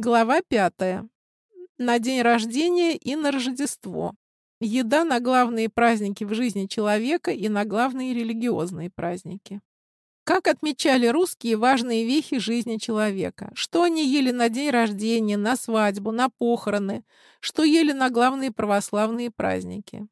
Глава пятая. На день рождения и на Рождество. Еда на главные праздники в жизни человека и на главные религиозные праздники. Как отмечали русские важные вехи жизни человека? Что они ели на день рождения, на свадьбу, на похороны? Что ели на главные православные праздники?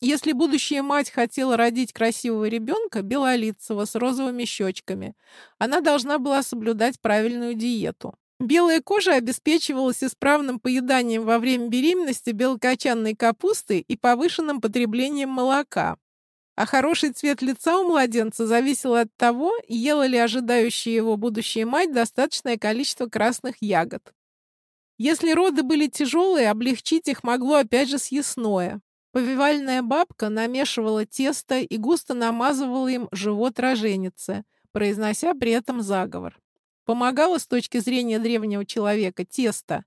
Если будущая мать хотела родить красивого ребенка, белолицего, с розовыми щечками, она должна была соблюдать правильную диету. Белая кожа обеспечивалась исправным поеданием во время беременности белокочанной капусты и повышенным потреблением молока. А хороший цвет лица у младенца зависел от того, ела ли ожидающая его будущая мать достаточное количество красных ягод. Если роды были тяжелые, облегчить их могло опять же съестное. Повивальная бабка намешивала тесто и густо намазывала им живот роженицы, произнося при этом заговор помогало с точки зрения древнего человека тесто.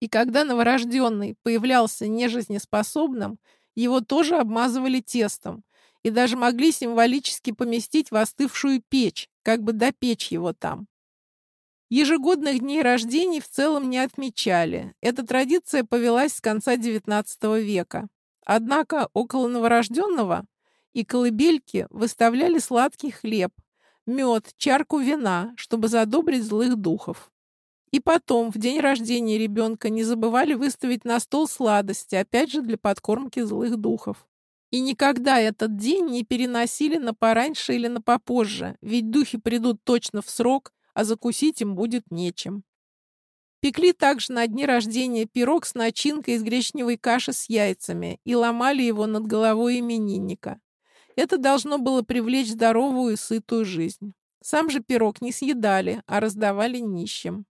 И когда новорожденный появлялся нежизнеспособным, его тоже обмазывали тестом и даже могли символически поместить в остывшую печь, как бы допечь его там. Ежегодных дней рождений в целом не отмечали. Эта традиция повелась с конца XIX века. Однако около новорожденного и колыбельки выставляли сладкий хлеб, мед, чарку вина, чтобы задобрить злых духов. И потом, в день рождения ребенка, не забывали выставить на стол сладости, опять же для подкормки злых духов. И никогда этот день не переносили на пораньше или на попозже, ведь духи придут точно в срок, а закусить им будет нечем. Пекли также на дни рождения пирог с начинкой из гречневой каши с яйцами и ломали его над головой именинника. Это должно было привлечь здоровую и сытую жизнь. Сам же пирог не съедали, а раздавали нищим.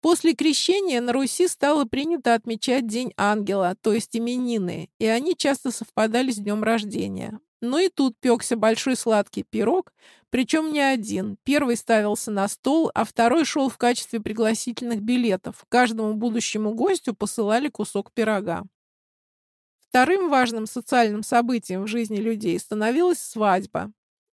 После крещения на Руси стало принято отмечать День ангела, то есть именины, и они часто совпадали с днем рождения. Но и тут пекся большой сладкий пирог, причем не один. Первый ставился на стол, а второй шел в качестве пригласительных билетов. Каждому будущему гостю посылали кусок пирога. Вторым важным социальным событием в жизни людей становилась свадьба.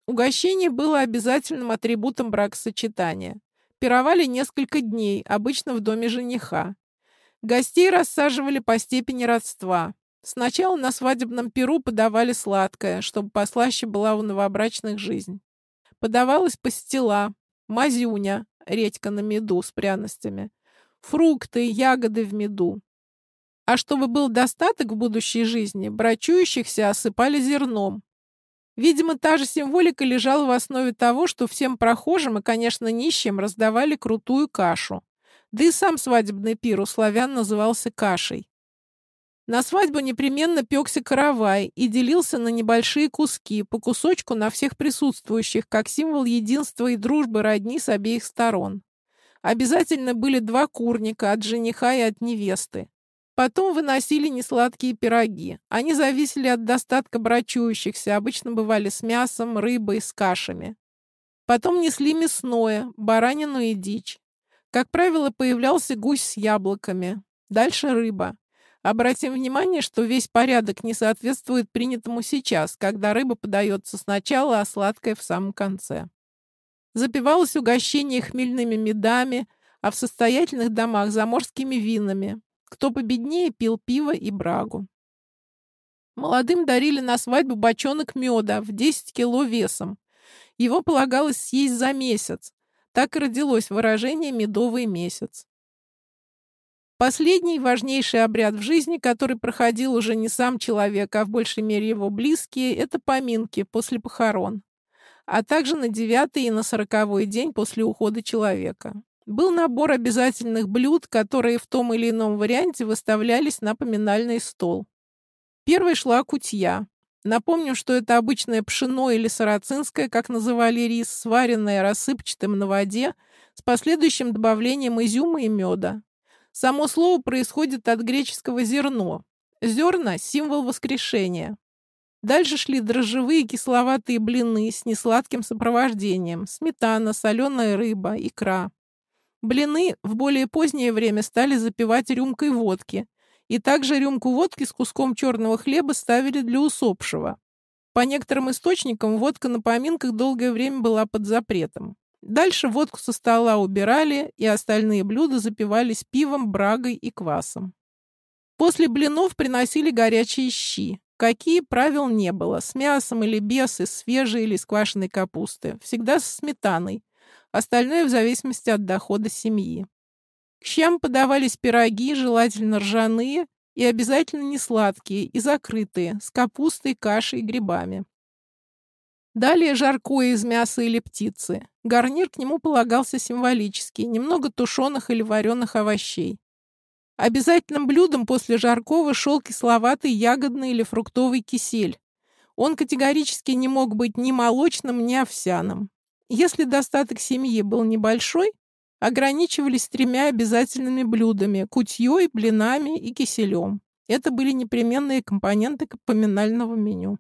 Угощение было обязательным атрибутом бракосочетания. Пировали несколько дней, обычно в доме жениха. Гостей рассаживали по степени родства. Сначала на свадебном перу подавали сладкое, чтобы послаще была у новобрачных жизнь. Подавалась пастила, мазюня, редька на меду с пряностями, фрукты, ягоды в меду. А чтобы был достаток в будущей жизни, брачующихся осыпали зерном. Видимо, та же символика лежала в основе того, что всем прохожим и, конечно, нищим раздавали крутую кашу. Да и сам свадебный пир у славян назывался кашей. На свадьбу непременно пекся каравай и делился на небольшие куски, по кусочку на всех присутствующих, как символ единства и дружбы родни с обеих сторон. Обязательно были два курника от жениха и от невесты. Потом выносили несладкие пироги. Они зависели от достатка брачующихся, обычно бывали с мясом, рыбой, с кашами. Потом несли мясное, баранину и дичь. Как правило, появлялся гусь с яблоками. Дальше рыба. Обратим внимание, что весь порядок не соответствует принятому сейчас, когда рыба подается сначала, а сладкое в самом конце. Запивалось угощение хмельными медами, а в состоятельных домах заморскими винами. Кто победнее, пил пиво и брагу. Молодым дарили на свадьбу бочонок меда в 10 кило весом. Его полагалось съесть за месяц. Так и родилось выражение «медовый месяц». Последний важнейший обряд в жизни, который проходил уже не сам человек, а в большей мере его близкие, это поминки после похорон, а также на девятый и на сороковой день после ухода человека. Был набор обязательных блюд, которые в том или ином варианте выставлялись на поминальный стол. Первой шла кутья. Напомню, что это обычное пшено или сарацинское, как называли рис, сваренное рассыпчатым на воде с последующим добавлением изюма и меда. Само слово происходит от греческого «зерно». Зерна – символ воскрешения. Дальше шли дрожжевые кисловатые блины с несладким сопровождением, сметана, соленая рыба, икра. Блины в более позднее время стали запивать рюмкой водки, и также рюмку водки с куском черного хлеба ставили для усопшего. По некоторым источникам водка на поминках долгое время была под запретом. Дальше водку со стола убирали, и остальные блюда запивались пивом, брагой и квасом. После блинов приносили горячие щи. Какие правил не было, с мясом или без, из свежей или с квашеной капусты. Всегда со сметаной. Остальное в зависимости от дохода семьи. К щам подавались пироги, желательно ржаные, и обязательно не сладкие и закрытые, с капустой, кашей и грибами. Далее жаркое из мяса или птицы. Гарнир к нему полагался символический, немного тушеных или вареных овощей. Обязательным блюдом после жаркого шел кисловатый ягодный или фруктовый кисель. Он категорически не мог быть ни молочным, ни овсяным. Если достаток семьи был небольшой, ограничивались тремя обязательными блюдами – кутьей, блинами и киселем. Это были непременные компоненты поминального меню.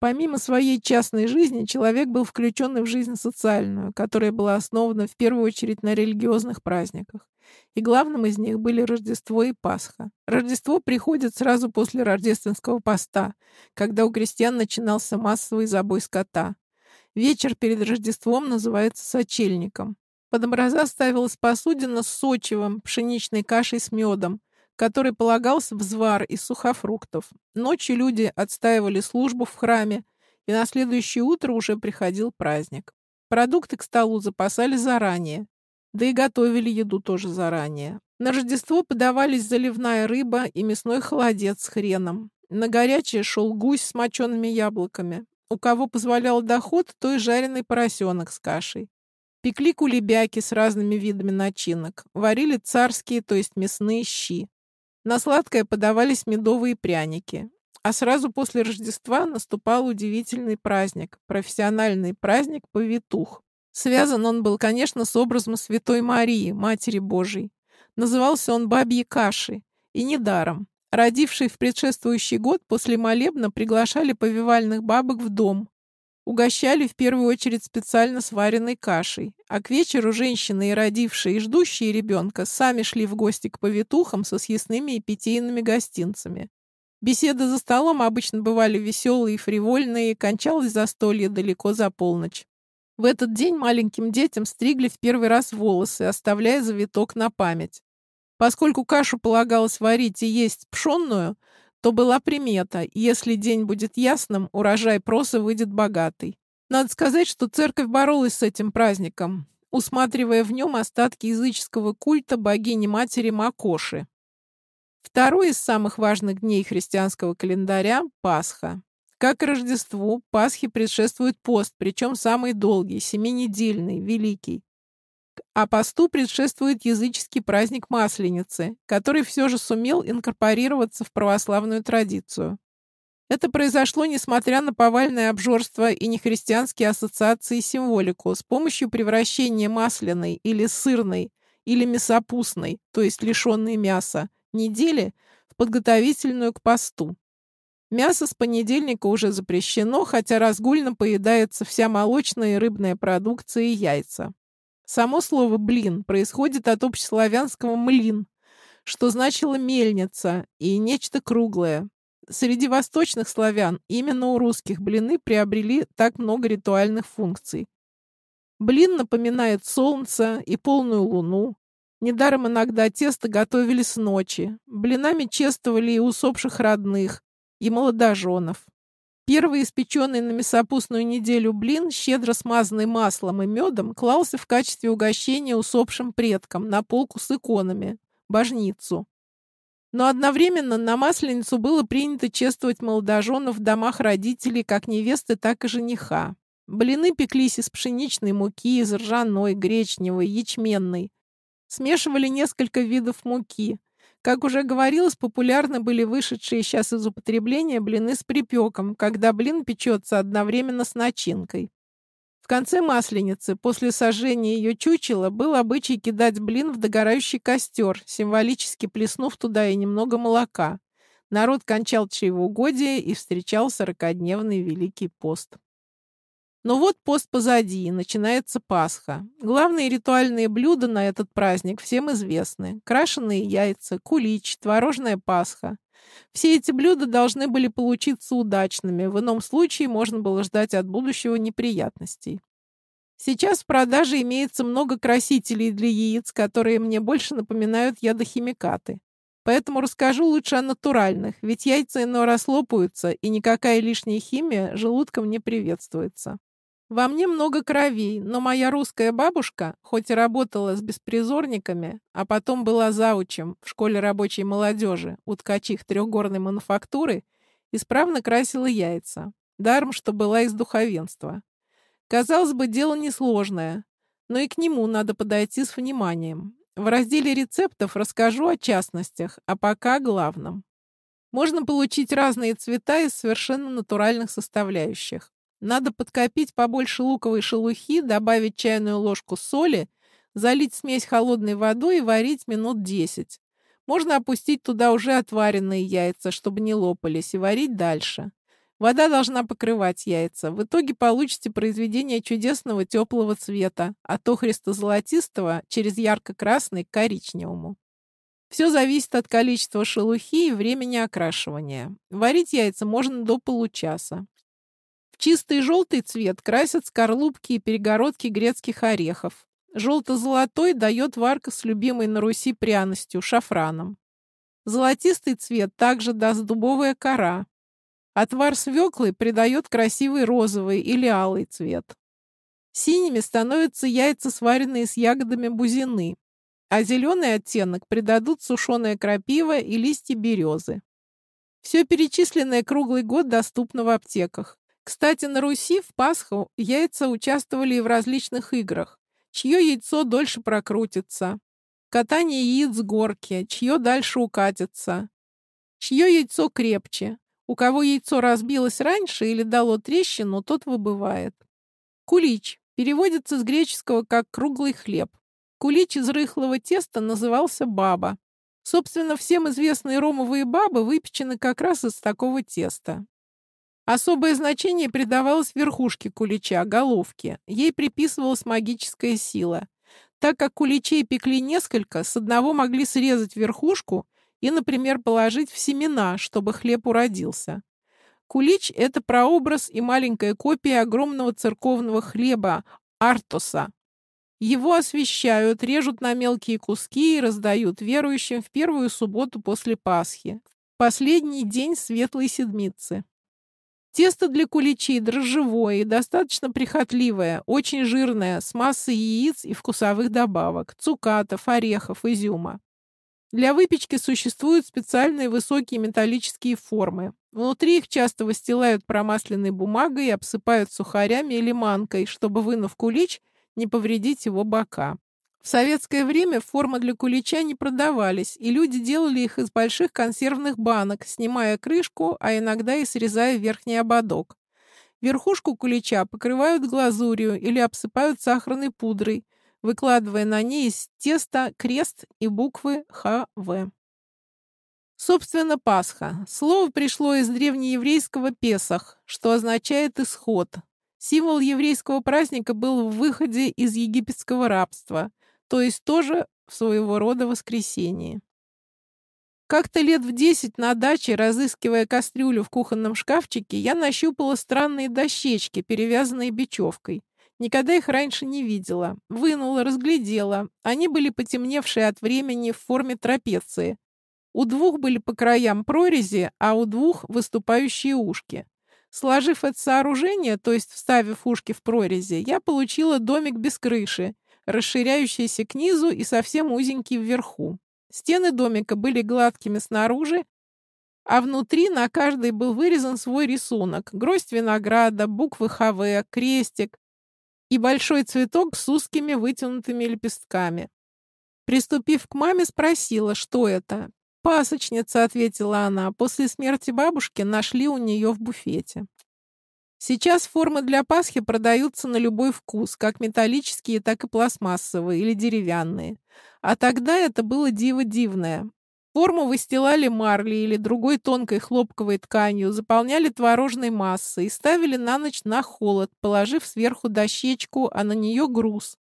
Помимо своей частной жизни, человек был включен в жизнь социальную, которая была основана в первую очередь на религиозных праздниках. И главным из них были Рождество и Пасха. Рождество приходит сразу после рождественского поста, когда у крестьян начинался массовый забой скота. Вечер перед Рождеством называется сочельником. Под образа ставилась посудина с сочевым, пшеничной кашей с медом, который полагался взвар из сухофруктов. Ночью люди отстаивали службу в храме, и на следующее утро уже приходил праздник. Продукты к столу запасали заранее, да и готовили еду тоже заранее. На Рождество подавались заливная рыба и мясной холодец с хреном. На горячее шел гусь с мочеными яблоками. У кого позволял доход, то и жареный поросенок с кашей. Пекли кулебяки с разными видами начинок. Варили царские, то есть мясные щи. На сладкое подавались медовые пряники. А сразу после Рождества наступал удивительный праздник, профессиональный праздник повитух. Связан он был, конечно, с образом Святой Марии, Матери Божией. Назывался он Бабьей кашей, и недаром. Родившие в предшествующий год после молебна приглашали повивальных бабок в дом, Угощали в первую очередь специально сваренной кашей, а к вечеру женщины, и родившие, и ждущие ребенка, сами шли в гости к повитухам со съестными и питейными гостинцами. Беседы за столом обычно бывали веселые и фривольные, и кончалось застолье далеко за полночь. В этот день маленьким детям стригли в первый раз волосы, оставляя завиток на память. Поскольку кашу полагалось варить и есть пшенную, то была примета, если день будет ясным, урожай проса выйдет богатый. Надо сказать, что церковь боролась с этим праздником, усматривая в нем остатки языческого культа богини-матери Макоши. Второй из самых важных дней христианского календаря – Пасха. Как и Рождеству, Пасхе предшествует пост, причем самый долгий, семинедельный, великий. А посту предшествует языческий праздник Масленицы, который все же сумел инкорпорироваться в православную традицию. Это произошло несмотря на повальное обжорство и нехристианские ассоциации символику с помощью превращения масляной или сырной или мясопустной, то есть лишенной мяса, недели в подготовительную к посту. Мясо с понедельника уже запрещено, хотя разгульно поедается вся молочная и рыбная продукция и яйца. Само слово «блин» происходит от общеславянского «млин», что значило «мельница» и нечто круглое. Среди восточных славян именно у русских блины приобрели так много ритуальных функций. Блин напоминает солнце и полную луну. Недаром иногда тесто готовили с ночи. Блинами чествовали и усопших родных, и молодоженов. Первый испеченный на мясопустную неделю блин, щедро смазанный маслом и медом, клался в качестве угощения усопшим предкам на полку с иконами, божницу. Но одновременно на Масленицу было принято чествовать молодоженов в домах родителей как невесты, так и жениха. Блины пеклись из пшеничной муки, из ржаной, гречневой, ячменной. Смешивали несколько видов муки, как уже говорилось, популярны были вышедшие сейчас из употребления блины с припеком, когда блин печется одновременно с начинкой. В конце масленицы, после сожжения ее чучела, был обычай кидать блин в догорающий костер, символически плеснув туда и немного молока. Народ кончал чревоугодие и встречал сорокодневный Великий пост. Но вот пост позади, и начинается Пасха. Главные ритуальные блюда на этот праздник всем известны. Крашеные яйца, кулич, творожная Пасха. Все эти блюда должны были получиться удачными, в ином случае можно было ждать от будущего неприятностей. Сейчас в продаже имеется много красителей для яиц, которые мне больше напоминают ядохимикаты. Поэтому расскажу лучше о натуральных, ведь яйца иной раз лопаются, и никакая лишняя химия желудком не приветствуется. Во мне много кровей, но моя русская бабушка, хоть и работала с беспризорниками, а потом была заучем в школе рабочей молодежи у ткачих трехгорной мануфактуры, исправно красила яйца. Даром, что была из духовенства. Казалось бы, дело несложное, но и к нему надо подойти с вниманием. В разделе рецептов расскажу о частностях, а пока о главном. Можно получить разные цвета из совершенно натуральных составляющих. Надо подкопить побольше луковой шелухи, добавить чайную ложку соли, залить смесь холодной водой и варить минут 10. Можно опустить туда уже отваренные яйца, чтобы не лопались, и варить дальше. Вода должна покрывать яйца. В итоге получите произведение чудесного теплого цвета, от охристо-золотистого через ярко-красный к коричневому. Все зависит от количества шелухи и времени окрашивания. Варить яйца можно до получаса. В чистый желтый цвет красят скорлупки и перегородки грецких орехов. Желто-золотой дает варка с любимой на Руси пряностью – шафраном. Золотистый цвет также даст дубовая кора, Отвар свеклы придает красивый розовый или алый цвет. Синими становятся яйца, сваренные с ягодами бузины, а зеленый оттенок придадут сушеная крапива и листья березы. Все перечисленное круглый год доступно в аптеках. Кстати, на Руси в Пасху яйца участвовали и в различных играх. Чье яйцо дольше прокрутится, катание яиц с горки, чье дальше укатится, чье яйцо крепче, у кого яйцо разбилось раньше или дало трещину, тот выбывает. Кулич переводится с греческого как «круглый хлеб». Кулич из рыхлого теста назывался баба. Собственно, всем известные ромовые бабы выпечены как раз из такого теста. Особое значение придавалось верхушке кулича, головке. Ей приписывалась магическая сила. Так как куличей пекли несколько, с одного могли срезать верхушку и, например, положить в семена, чтобы хлеб уродился. Кулич – это прообраз и маленькая копия огромного церковного хлеба – артоса. Его освещают, режут на мелкие куски и раздают верующим в первую субботу после Пасхи, последний день Светлой Седмицы. Тесто для куличей дрожжевое и достаточно прихотливое, очень жирное, с массой яиц и вкусовых добавок, цукатов, орехов, изюма. Для выпечки существуют специальные высокие металлические формы. Внутри их часто выстилают промасленной бумагой и обсыпают сухарями или манкой, чтобы, вынув кулич, не повредить его бока. В советское время формы для кулича не продавались, и люди делали их из больших консервных банок, снимая крышку, а иногда и срезая верхний ободок. Верхушку кулича покрывают глазурью или обсыпают сахарной пудрой, выкладывая на ней из теста крест и буквы ХВ. Собственно, Пасха. Слово пришло из древнееврейского «песах», что означает «исход». Символ еврейского праздника был в выходе из египетского рабства, то есть тоже своего рода воскресенье. Как-то лет в десять на даче, разыскивая кастрюлю в кухонном шкафчике, я нащупала странные дощечки, перевязанные бечевкой. Никогда их раньше не видела. Вынула, разглядела. Они были потемневшие от времени в форме трапеции. У двух были по краям прорези, а у двух выступающие ушки. Сложив это сооружение, то есть вставив ушки в прорези, я получила домик без крыши, расширяющийся к низу и совсем узенький вверху. Стены домика были гладкими снаружи, а внутри на каждой был вырезан свой рисунок. Гроздь винограда, буквы ХВ, крестик, и большой цветок с узкими вытянутыми лепестками. Приступив к маме, спросила, что это. «Пасочница», — ответила она, — «после смерти бабушки нашли у нее в буфете». Сейчас формы для Пасхи продаются на любой вкус, как металлические, так и пластмассовые или деревянные. А тогда это было диво дивное. Форму выстилали марлей или другой тонкой хлопковой тканью, заполняли творожной массой и ставили на ночь на холод, положив сверху дощечку, а на нее груз.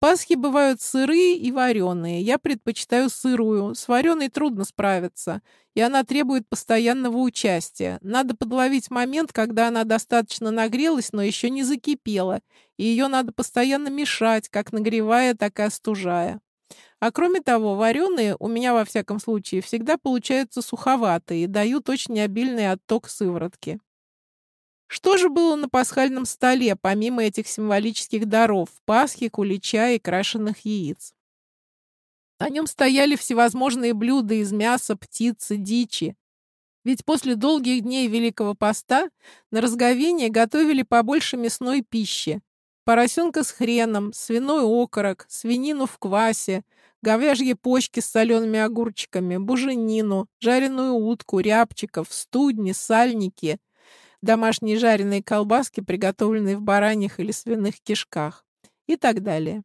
Пасхи бывают сырые и вареные. Я предпочитаю сырую. С вареной трудно справиться, и она требует постоянного участия. Надо подловить момент, когда она достаточно нагрелась, но еще не закипела, и ее надо постоянно мешать, как нагревая, так и остужая. А кроме того, вареные, у меня во всяком случае, всегда получаются суховатые и дают очень обильный отток сыворотки. Что же было на пасхальном столе, помимо этих символических даров – пасхи, кулича и крашеных яиц? На нем стояли всевозможные блюда из мяса, птицы, дичи. Ведь после долгих дней Великого Поста на разговение готовили побольше мясной пищи. Поросенка с хреном, свиной окорок, свинину в квасе, говяжьи почки с солеными огурчиками, буженину, жареную утку, рябчиков, студни, сальники – домашние жареные колбаски, приготовленные в бараньих или свиных кишках и так далее.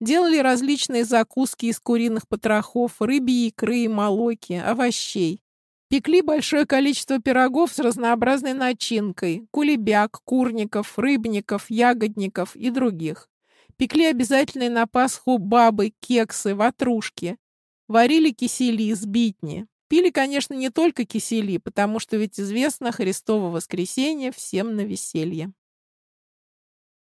Делали различные закуски из куриных потрохов, рыбьи икры и молоки, овощей. Пекли большое количество пирогов с разнообразной начинкой, кулебяк, курников, рыбников, ягодников и других. Пекли обязательные на Пасху бабы, кексы, ватрушки. Варили кисели, сбитни. Пили, конечно, не только кисели, потому что ведь известно Христово воскресенье всем на веселье.